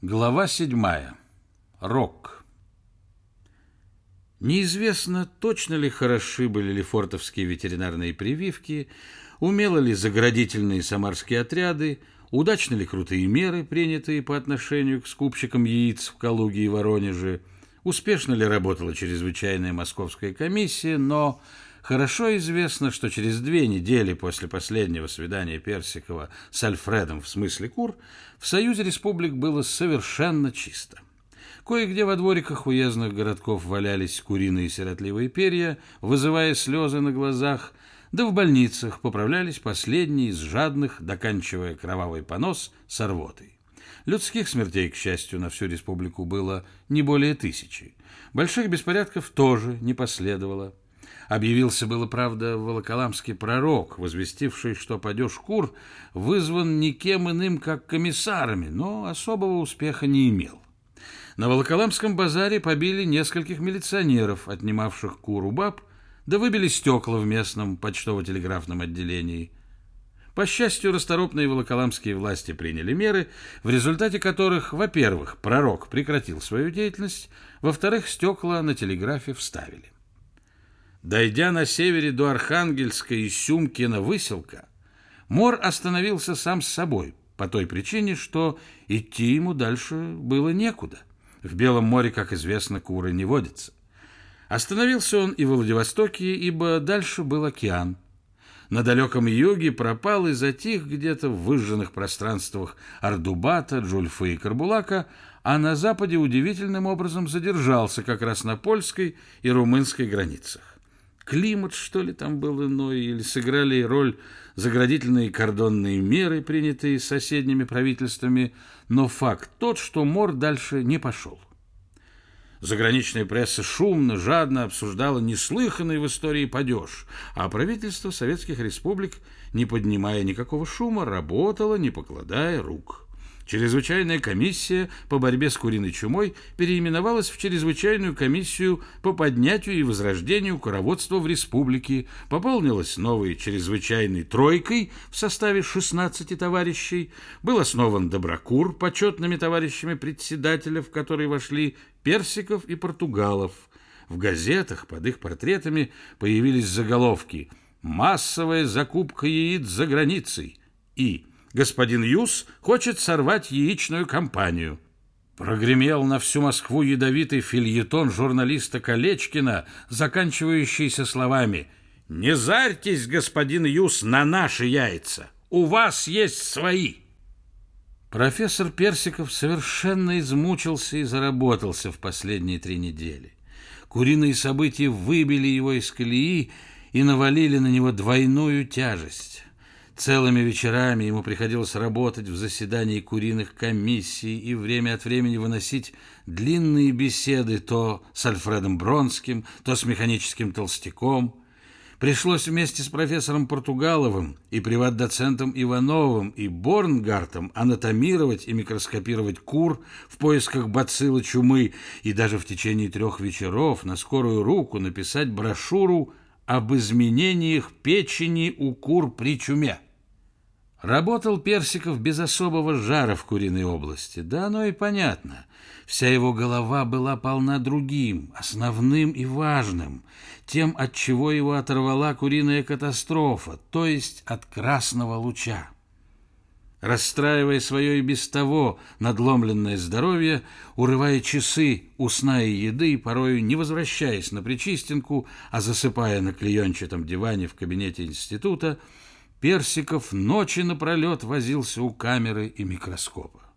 Глава седьмая. Рок. Неизвестно, точно ли хороши были лефортовские ветеринарные прививки, умело ли заградительные самарские отряды, удачны ли крутые меры, принятые по отношению к скупщикам яиц в Калуге и Воронеже, успешно ли работала чрезвычайная московская комиссия, но Хорошо известно, что через две недели после последнего свидания Персикова с Альфредом в смысле кур в Союзе республик было совершенно чисто. Кое-где во двориках уездных городков валялись куриные сиротливые перья, вызывая слезы на глазах, да в больницах поправлялись последние из жадных, доканчивая кровавый понос с рвотой. Людских смертей, к счастью, на всю республику было не более тысячи. Больших беспорядков тоже не последовало. Объявился было, правда, волоколамский пророк, возвестивший, что падеж кур вызван никем иным, как комиссарами, но особого успеха не имел. На Волоколамском базаре побили нескольких милиционеров, отнимавших кур у баб, да выбили стекла в местном почтово-телеграфном отделении. По счастью, расторопные волоколамские власти приняли меры, в результате которых, во-первых, пророк прекратил свою деятельность, во-вторых, стекла на телеграфе вставили. Дойдя на севере до Архангельска и Сюмкина выселка, Мор остановился сам с собой по той причине, что идти ему дальше было некуда. В Белом море, как известно, куры не водятся. Остановился он и в Владивостоке, ибо дальше был океан. На далеком юге пропал и затих где-то в выжженных пространствах Ардубата, Джульфы и Карбулака, а на западе удивительным образом задержался как раз на польской и румынской границах климат, что ли, там был иной, или сыграли роль заградительные кордонные меры, принятые соседними правительствами, но факт тот, что Мор дальше не пошел. Заграничная пресса шумно, жадно обсуждала неслыханный в истории падеж, а правительство советских республик, не поднимая никакого шума, работало, не покладая рук. Чрезвычайная комиссия по борьбе с куриной чумой переименовалась в Чрезвычайную комиссию по поднятию и возрождению короводства в республике, пополнилась новой чрезвычайной тройкой в составе 16 товарищей, был основан Доброкур почетными товарищами председателя, в который вошли Персиков и Португалов. В газетах под их портретами появились заголовки «Массовая закупка яиц за границей» и господин Юс хочет сорвать яичную кампанию. Прогремел на всю Москву ядовитый фильетон журналиста Колечкина, заканчивающийся словами «Не зарьтесь, господин Юс, на наши яйца! У вас есть свои!» Профессор Персиков совершенно измучился и заработался в последние три недели. Куриные события выбили его из колеи и навалили на него двойную тяжесть. Целыми вечерами ему приходилось работать в заседании куриных комиссий и время от времени выносить длинные беседы то с Альфредом Бронским, то с механическим толстяком. Пришлось вместе с профессором Португаловым и приват-доцентом Ивановым и Борнгартом анатомировать и микроскопировать кур в поисках бациллы чумы и даже в течение трех вечеров на скорую руку написать брошюру об изменениях печени у кур при чуме. Работал Персиков без особого жара в куриной области. Да оно и понятно. Вся его голова была полна другим, основным и важным, тем, от чего его оторвала куриная катастрофа, то есть от красного луча. Расстраивая свое и без того надломленное здоровье, урывая часы у сна и еды, порою не возвращаясь на Причистинку, а засыпая на клеенчатом диване в кабинете института, Персиков ночи напролет возился у камеры и микроскопа.